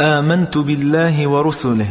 آمنت بالله ورسله.